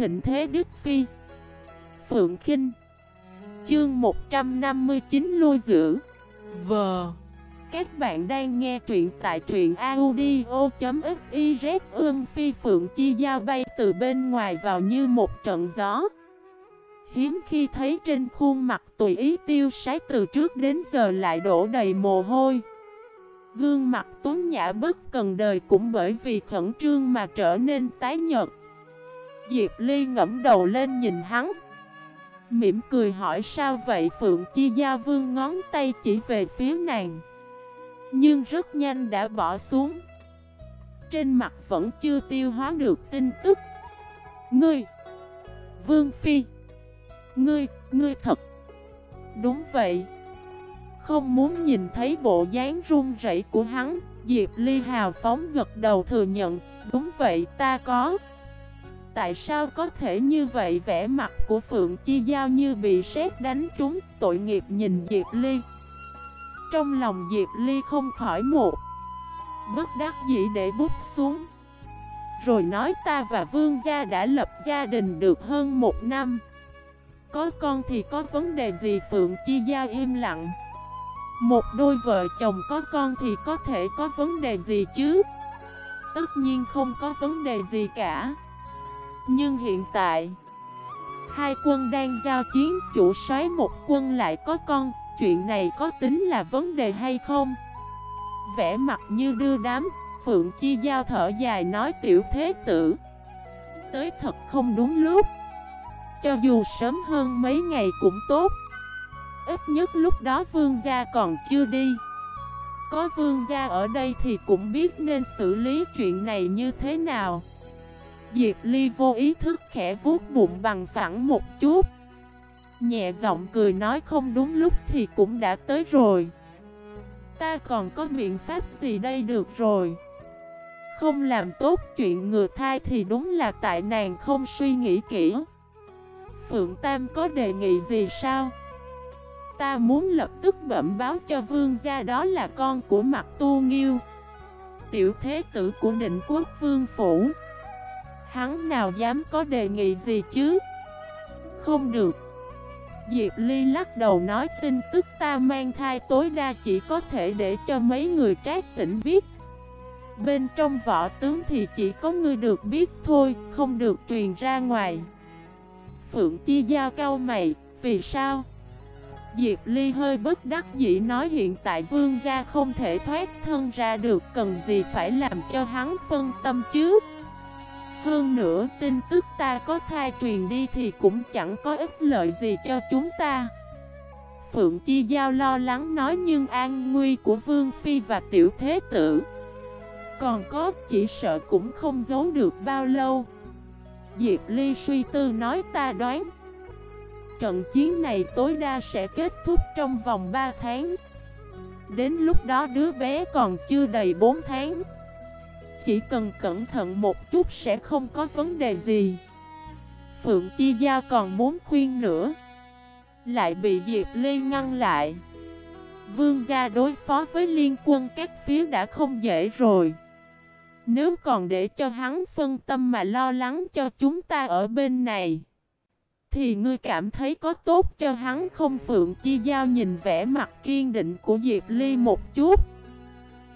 thịnh thế Đức Phi. Phượng Kinh. Chương 159 lôi giữ Vờ Các bạn đang nghe truyện tại truyện audio.xyz Ương Phi Phượng Chi Giao bay từ bên ngoài vào như một trận gió. Hiếm khi thấy trên khuôn mặt tùy ý tiêu sái từ trước đến giờ lại đổ đầy mồ hôi. Gương mặt tuấn nhã bất cần đời cũng bởi vì khẩn trương mà trở nên tái nhợt. Diệp Ly ngẫm đầu lên nhìn hắn. Mỉm cười hỏi sao vậy Phượng Chi Gia Vương ngón tay chỉ về phía nàng Nhưng rất nhanh đã bỏ xuống. Trên mặt vẫn chưa tiêu hóa được tin tức. Ngươi Vương Phi Ngươi, ngươi thật Đúng vậy. Không muốn nhìn thấy bộ dáng run rẩy của hắn Diệp Ly hào phóng gật đầu thừa nhận Đúng vậy ta có Tại sao có thể như vậy? Vẻ mặt của Phượng Chi Giao như bị sét đánh trúng, tội nghiệp nhìn Diệp Ly. Trong lòng Diệp Ly không khỏi một Bất đắc dĩ để bút xuống. Rồi nói ta và Vương Gia đã lập gia đình được hơn một năm. Có con thì có vấn đề gì? Phượng Chi Giao im lặng. Một đôi vợ chồng có con thì có thể có vấn đề gì chứ? Tất nhiên không có vấn đề gì cả nhưng hiện tại, Hai quân đang giao chiến, Chủ soái một quân lại có con, Chuyện này có tính là vấn đề hay không? Vẽ mặt như đưa đám Phượng Chi Giao thở dài nói tiểu thế tử, Tới thật không đúng lúc. Cho dù sớm hơn mấy ngày cũng tốt. Ít nhất lúc đó vương gia còn chưa đi. Có vương gia ở đây thì cũng biết nên xử lý chuyện này như thế nào. Diệp Ly vô ý thức khẽ vuốt bụng bằng phẳng một chút. Nhẹ giọng cười nói không đúng lúc thì cũng đã tới rồi. Ta còn có biện pháp gì đây được rồi? Không làm tốt chuyện ngừa thai thì đúng là tại nàng không suy nghĩ kỹ. Phượng Tam có đề nghị gì sao? Ta muốn lập tức bẩm báo cho vương gia đó là con của mặt tu nghiêu. Tiểu thế tử của định quốc vương phủ. Hắn nào dám có đề nghị gì chứ? Không được. Diệp Ly lắc đầu nói tin tức ta mang thai tối đa chỉ có thể để cho mấy người trác tỉnh biết. Bên trong võ tướng thì chỉ có người được biết thôi, không được truyền ra ngoài. Phượng Chi Giao cao mày, vì sao? Diệp Ly hơi bất đắc dĩ nói hiện tại vương gia không thể thoát thân ra được cần gì phải làm cho hắn phân tâm chứ? Hơn nữa, tin tức ta có thai truyền đi thì cũng chẳng có ích lợi gì cho chúng ta. Phượng Chi Giao lo lắng nói, nhưng an nguy của Vương Phi và Tiểu Thế Tử Còn có, chỉ sợ cũng không giấu được bao lâu. Diệp Ly suy tư nói, ta đoán Trận chiến này tối đa sẽ kết thúc trong vòng 3 tháng. Đến lúc đó đứa bé còn chưa đầy 4 tháng chỉ cần cẩn thận một chút sẽ không có vấn đề gì. Phượng Chi Gia còn muốn khuyên nữa. Lại bị Diệp Ly ngăn lại. Vương gia đối phó với liên quân các phía đã không dễ rồi. Nếu còn để cho hắn phân tâm mà lo lắng cho chúng ta ở bên này, Thì ngươi cảm thấy có tốt cho hắn không? Phượng Chi Giao nhìn vẻ mặt kiên định của Diệp Ly một chút.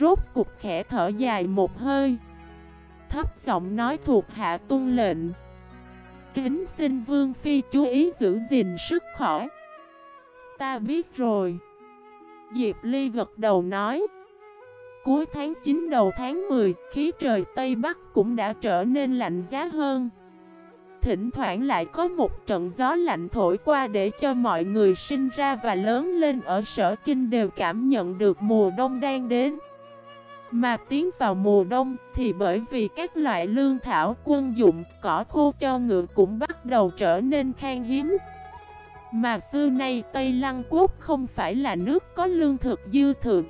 Rốt cục khẽ thở dài một hơi. Thấp giọng nói thuộc hạ tuân lệnh. Kính xin Vương Phi chú ý giữ gìn sức khỏe. Ta biết rồi. Diệp Ly gật đầu nói. Cuối tháng 9 đầu tháng 10 Khí trời Tây Bắc cũng đã trở nên lạnh giá hơn. Thỉnh thoảng lại có một trận gió lạnh thổi qua để cho mọi người sinh ra và lớn lên ở sở kinh đều cảm nhận được mùa đông đang đến mà tiến vào mùa đông thì bởi vì các loại lương thảo, quân dụng, cỏ khô cho ngựa cũng bắt đầu trở nên khan hiếm. Mà xưa nay Tây Lăng Quốc không phải là nước có lương thực dư thượng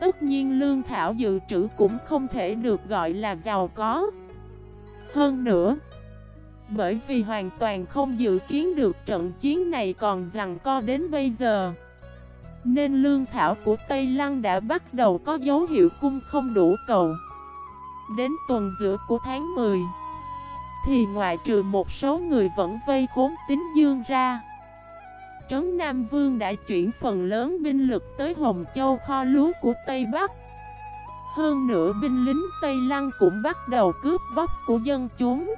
Tất nhiên lương thảo dự trữ cũng không thể được gọi là giàu có. Hơn nữa, Bởi vì hoàn toàn không dự kiến được trận chiến này còn rằng co đến bây giờ nên lương thảo của Tây Lăng đã bắt đầu có dấu hiệu cung không đủ cầu. Đến tuần giữa của tháng 10 Thì ngoại trừ một số người vẫn vây khốn tính dương ra. Trấn Nam Vương đã chuyển phần lớn binh lực tới Hồng Châu kho lúa của Tây Bắc. Hơn nữa binh lính Tây Lăng cũng bắt đầu cướp bóc của dân chúng,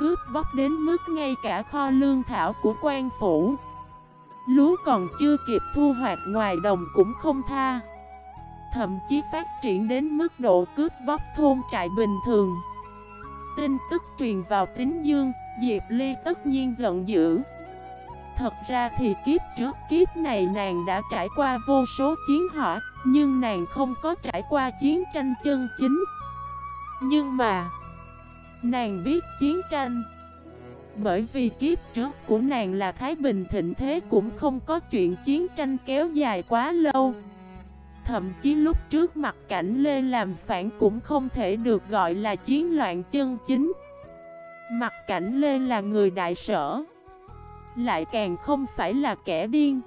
Cướp bóc đến mức ngay cả kho lương thảo của quan phủ. Lúa còn chưa kịp thu hoạch ngoài đồng cũng không tha. Thậm chí phát triển đến mức độ cướp bóc thôn trại bình thường. Tin tức truyền vào tính dương, Diệp Ly tất nhiên giận dữ. Thật ra thì kiếp trước kiếp này nàng đã trải qua vô số chiến hỏa Nhưng nàng không có trải qua chiến tranh chân chính. Nhưng mà Nàng biết chiến tranh bởi vì kiếp trước của nàng là Thái Bình thịnh thế cũng không có chuyện chiến tranh kéo dài quá lâu. Thậm chí lúc trước mặt cảnh Lê làm phản cũng không thể được gọi là chiến loạn chân chính. Mặt cảnh Lê là người đại sở, Lại càng không phải là kẻ điên.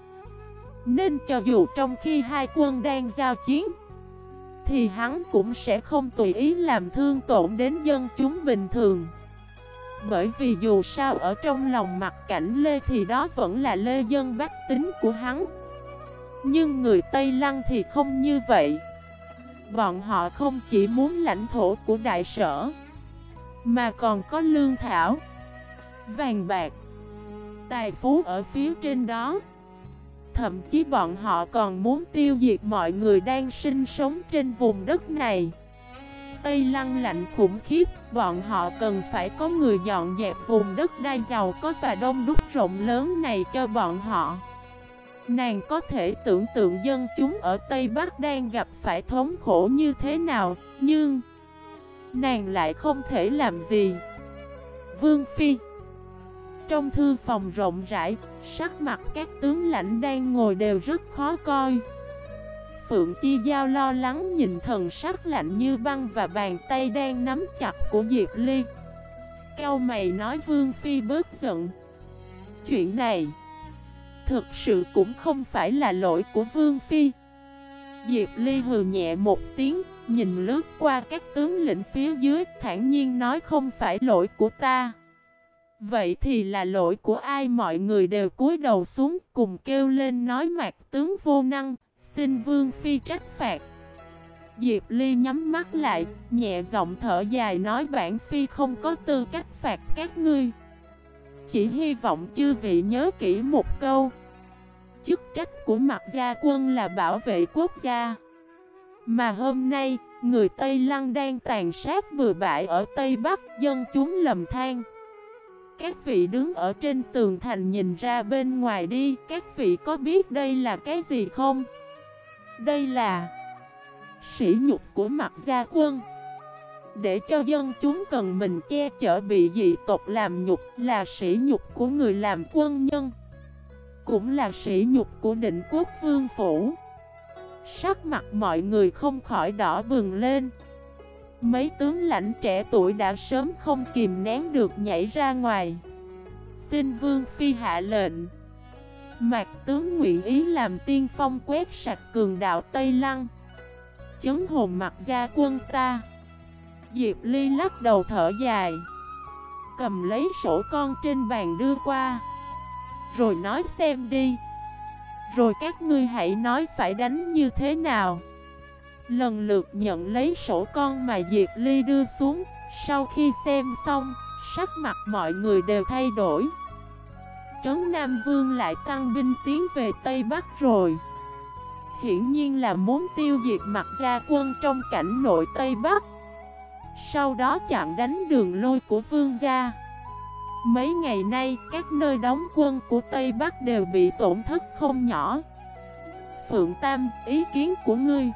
Nên cho dù trong khi hai quân đang giao chiến, Thì hắn cũng sẽ không tùy ý làm thương tổn đến dân chúng bình thường. Bởi vì dù sao ở trong lòng mặt cảnh Lê thì đó vẫn là Lê dân bách tính của hắn. Nhưng người Tây Lăng thì không như vậy. Bọn họ không chỉ muốn lãnh thổ của đại sở, Mà còn có lương thảo, Vàng bạc, Tài phú ở phía trên đó. Thậm chí bọn họ còn muốn tiêu diệt mọi người đang sinh sống trên vùng đất này. Tây Lăng lạnh khủng khiếp. Bọn họ cần phải có người dọn dẹp vùng đất đai giàu có và đông đúc rộng lớn này cho bọn họ Nàng có thể tưởng tượng dân chúng ở Tây Bắc đang gặp phải thống khổ như thế nào Nhưng Nàng lại không thể làm gì Vương Phi trong thư phòng rộng rãi, sắc mặt các tướng lãnh đang ngồi đều rất khó coi. Phượng Chi Giao lo lắng nhìn thần sắc lạnh như băng và bàn tay đang nắm chặt của Diệp Ly. Cao mày nói Vương Phi bớt giận. Chuyện này, thực sự cũng không phải là lỗi của Vương Phi. Diệp Ly hừ nhẹ một tiếng, nhìn lướt qua các tướng lĩnh phía dưới, thản nhiên nói không phải lỗi của ta. Vậy thì là lỗi của ai mọi người đều cúi đầu xuống cùng kêu lên nói mạc tướng vô năng, xin vương phi trách phạt. Diệp Ly nhắm mắt lại, nhẹ giọng thở dài nói bản phi không có tư cách phạt các ngươi. Chỉ hy vọng chư vị nhớ kỹ một câu. Chức trách của mặt gia quân là bảo vệ quốc gia. Mà hôm nay, người Tây Lăng đang tàn sát bừa bãi ở Tây Bắc dân chúng lầm than. Các vị đứng ở trên tường thành nhìn ra bên ngoài đi Các vị có biết đây là cái gì không? Đây là Sỉ nhục của mặt gia quân. Để cho dân chúng cần mình che chở bị dị tộc làm nhục Là sỉ nhục của người làm quân nhân, Cũng là sỉ nhục của định quốc vương phủ. Sắc mặt mọi người không khỏi đỏ bừng lên. Mấy tướng lãnh trẻ tuổi đã sớm không kìm nén được nhảy ra ngoài. Xin Vương Phi hạ lệnh. Mạc tướng nguyện ý làm tiên phong quét sạch cường đạo Tây Lăng. Chấn hồn mặt ra quân ta. Diệp Ly lắc đầu thở dài. Cầm lấy sổ con trên bàn đưa qua. Rồi nói xem đi. Rồi các ngươi hãy nói phải đánh như thế nào. Lần lượt nhận lấy sổ con mà Diệp Ly đưa xuống. Sau khi xem xong, sắc mặt mọi người đều thay đổi. Trấn Nam Vương lại tăng binh tiến về Tây Bắc rồi. Hiển nhiên là muốn tiêu diệt mặt gia quân trong cảnh nội Tây Bắc. Sau đó chặn đánh đường lôi của vương gia. Mấy ngày nay, các nơi đóng quân của Tây Bắc đều bị tổn thất không nhỏ. Phượng Tam, ý kiến của ngươi?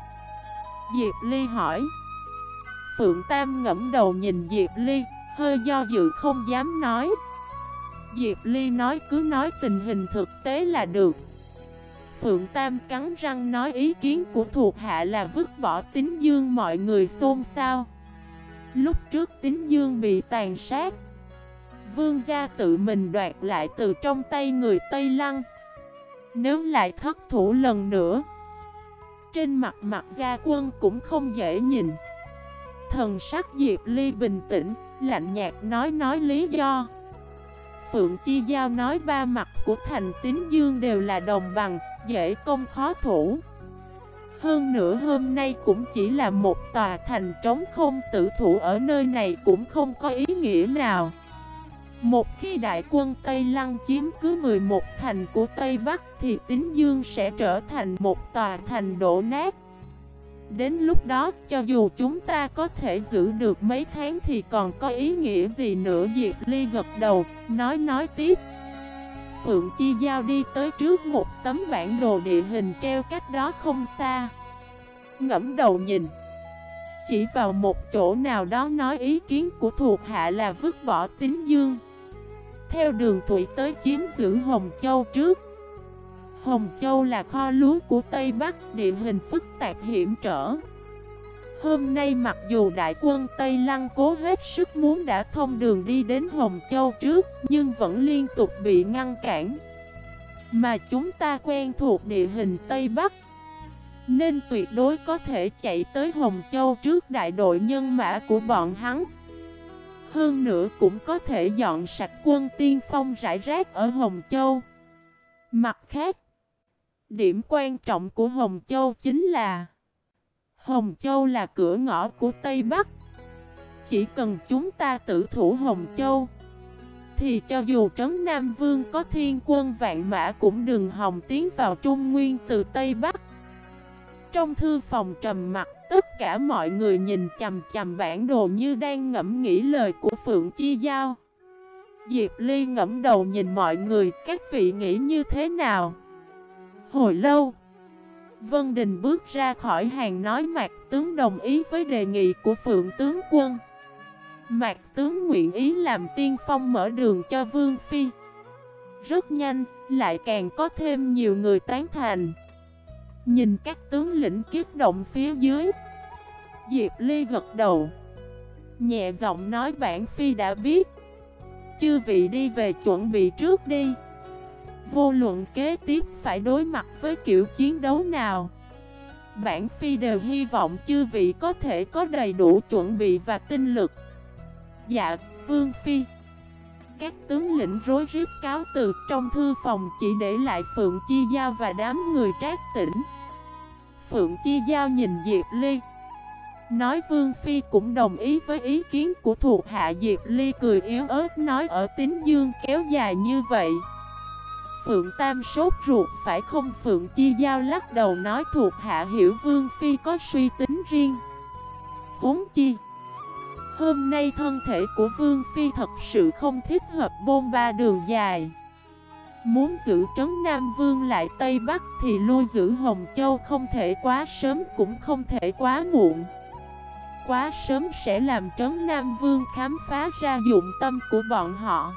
Diệp Ly hỏi. Phượng Tam ngẫm đầu nhìn Diệp Ly Hơi do dự không dám nói. Diệp Ly nói cứ nói tình hình thực tế là được. Phượng Tam cắn răng nói ý kiến của thuộc hạ là vứt bỏ tính dương mọi người xôn xao. Lúc trước tính dương bị tàn sát, Vương gia tự mình đoạt lại từ trong tay người Tây Lăng. Nếu lại thất thủ lần nữa, trên mặt mặt gia quân cũng không dễ nhìn. Thần sắc Diệp Ly bình tĩnh, Lạnh nhạt nói nói lý do. Phượng Chi Giao nói ba mặt của thành tín dương đều là đồng bằng, dễ công khó thủ Hơn nữa hôm nay cũng chỉ là một tòa thành trống không tự thủ ở nơi này cũng không có ý nghĩa nào một khi đại quân Tây Lăng chiếm cứ 11 thành của Tây Bắc thì Tín Dương sẽ trở thành một tòa thành đổ nát. Đến lúc đó, cho dù chúng ta có thể giữ được mấy tháng thì còn có ý nghĩa gì nữa Diệp Ly gật đầu, nói nói tiếp. Phượng Chi Giao đi tới trước một tấm bản đồ địa hình treo cách đó không xa. Ngẫm đầu nhìn. Chỉ vào một chỗ nào đó nói ý kiến của thuộc hạ là vứt bỏ tín dương. Theo đường thủy tới chiếm giữ Hồng Châu trước Hồng Châu là kho lúa của Tây Bắc, địa hình phức tạp hiểm trở. Hôm nay mặc dù đại quân Tây Lăng cố hết sức muốn đã thông đường đi đến Hồng Châu trước, nhưng vẫn liên tục bị ngăn cản. Mà chúng ta quen thuộc địa hình Tây Bắc, nên tuyệt đối có thể chạy tới Hồng Châu trước đại đội nhân mã của bọn hắn. Hơn nữa cũng có thể dọn sạch quân tiên phong rải rác ở Hồng Châu. Mặt khác, Điểm quan trọng của Hồng Châu chính là Hồng Châu là cửa ngõ của Tây Bắc. Chỉ cần chúng ta tử thủ Hồng Châu, Thì cho dù Trấn Nam Vương có thiên quân vạn mã cũng đừng hòng tiến vào Trung Nguyên từ Tây Bắc. Trong thư phòng trầm mặt Tất cả mọi người nhìn chầm chầm bản đồ như đang ngẫm nghĩ lời của Phượng Chi Giao. Diệp Ly ngẫm đầu nhìn mọi người, Các vị nghĩ như thế nào? Hồi lâu. Vân Đình bước ra khỏi hàng nói Mạc tướng đồng ý với đề nghị của Phượng tướng quân. Mạc tướng nguyện ý làm tiên phong mở đường cho Vương Phi. Rất nhanh, lại càng có thêm nhiều người tán thành. Nhìn các tướng lĩnh kiết động phía dưới. Diệp Ly gật đầu. Nhẹ giọng nói bản Phi đã biết. Chư vị đi về chuẩn bị trước đi. Vô luận kế tiếp phải đối mặt với kiểu chiến đấu nào Bản phi đều hy vọng chư vị có thể có đầy đủ chuẩn bị và tinh lực. Dạ, Vương Phi. Các tướng lĩnh rối rít cáo từ trong thư phòng chỉ để lại Phượng Chi Giao và đám người trác tỉnh. Phượng Chi Giao nhìn Diệp Ly. Nói Vương Phi cũng đồng ý với ý kiến của thuộc hạ. Diệp Ly cười yếu ớt nói ở tín dương kéo dài như vậy Phượng Tam sốt ruột, phải không? Phượng Chi Giao lắc đầu nói thuộc hạ hiểu Vương Phi có suy tính riêng. Huống chi, Hôm nay thân thể của Vương Phi thật sự không thích hợp bôn ba đường dài. Muốn giữ trấn Nam Vương lại Tây Bắc thì lui giữ Hồng Châu không thể quá sớm cũng không thể quá muộn. Quá sớm sẽ làm trấn Nam Vương khám phá ra dụng tâm của bọn họ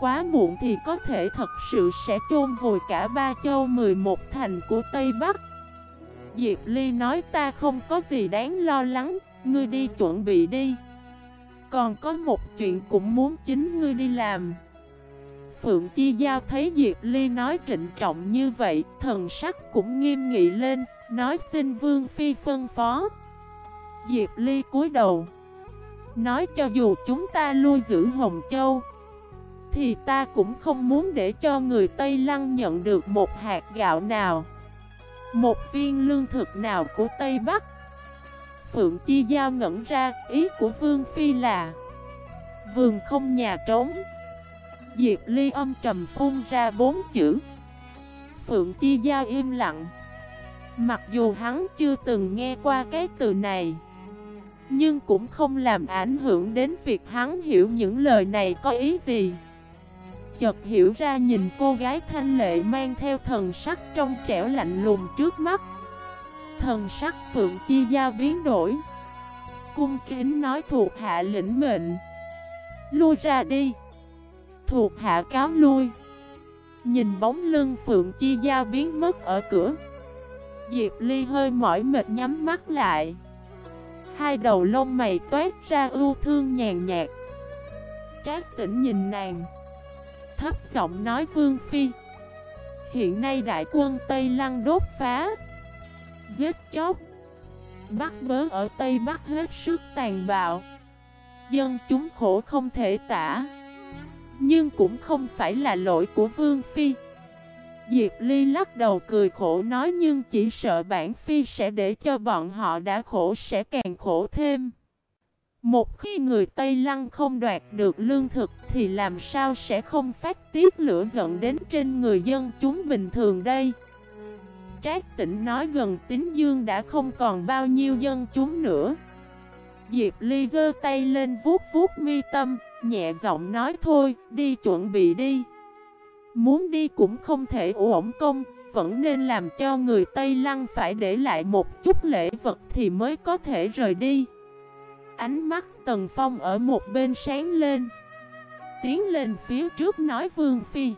quá muộn thì có thể thật sự sẽ chôn vùi cả ba châu 11 thành của Tây Bắc. Diệp Ly nói ta không có gì đáng lo lắng, ngươi đi chuẩn bị đi. Còn có một chuyện cũng muốn chính ngươi đi làm. Phượng Chi Giao thấy Diệp Ly nói trịnh trọng như vậy, thần sắc cũng nghiêm nghị lên, nói xin Vương Phi phân phó. Diệp Ly cúi đầu, nói cho dù chúng ta lui giữ Hồng Châu, thì ta cũng không muốn để cho người Tây Lăng nhận được một hạt gạo nào. Một viên lương thực nào của Tây Bắc? Phượng Chi Giao ngẩn ra, ý của Vương Phi là, Vườn không nhà trống. Diệp Ly âm trầm phun ra bốn chữ. Phượng Chi Giao im lặng. Mặc dù hắn chưa từng nghe qua cái từ này, Nhưng cũng không làm ảnh hưởng đến việc hắn hiểu những lời này có ý gì chợt hiểu ra nhìn cô gái thanh lệ mang theo thần sắc trong trẻo lạnh lùng trước mắt. Thần sắc Phượng Chi Giao biến đổi. Cung kính nói thuộc hạ lĩnh mệnh. Lui ra đi. Thuộc hạ cáo lui. Nhìn bóng lưng Phượng Chi Giao biến mất ở cửa. Diệp Ly hơi mỏi mệt nhắm mắt lại. Hai đầu lông mày toát ra ưu thương nhàn nhạt. Trác tỉnh nhìn nàng thấp giọng nói Vương Phi. Hiện nay đại quân Tây Lăng đốt phá. Giết chóc. Bắt bớ ở Tây Bắc hết sức tàn bạo. Dân chúng khổ không thể tả. Nhưng cũng không phải là lỗi của Vương Phi. Diệp Ly lắc đầu cười khổ nói nhưng chỉ sợ bản Phi sẽ để cho bọn họ đã khổ sẽ càng khổ thêm. Một khi người Tây Lăng không đoạt được lương thực thì làm sao sẽ không phát tiết lửa giận đến trên người dân chúng bình thường đây Trác tỉnh nói gần tín dương đã không còn bao nhiêu dân chúng nữa Diệp Ly giơ tay lên vuốt vuốt mi tâm, nhẹ giọng nói thôi, đi chuẩn bị đi. Muốn đi cũng không thể ổn công, vẫn nên làm cho người Tây Lăng phải để lại một chút lễ vật thì mới có thể rời đi. Ánh mắt Tần Phong ở một bên sáng lên. Tiến lên phía trước nói Vương Phi.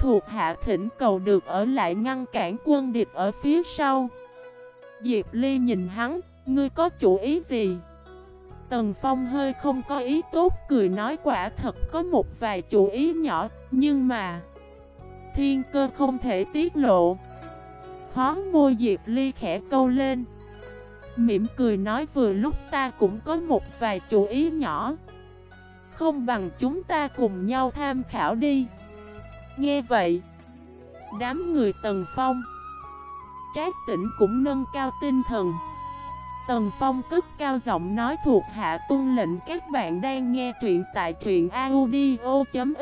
Thuộc hạ thỉnh cầu được ở lại ngăn cản quân địch ở phía sau. Diệp Ly nhìn hắn, ngươi có chủ ý gì? Tần Phong hơi không có ý tốt cười nói quả thật có một vài chủ ý nhỏ Nhưng mà Thiên cơ không thể tiết lộ Khó môi Diệp Ly khẽ câu lên Mỉm cười nói vừa lúc ta cũng có một vài chủ ý nhỏ. Không bằng chúng ta cùng nhau tham khảo đi. Nghe vậy, Đám người Tần Phong, Trác tỉnh cũng nâng cao tinh thần. Tần Phong cất cao giọng nói thuộc hạ tuân lệnh các bạn đang nghe truyện tại truyện audio.fif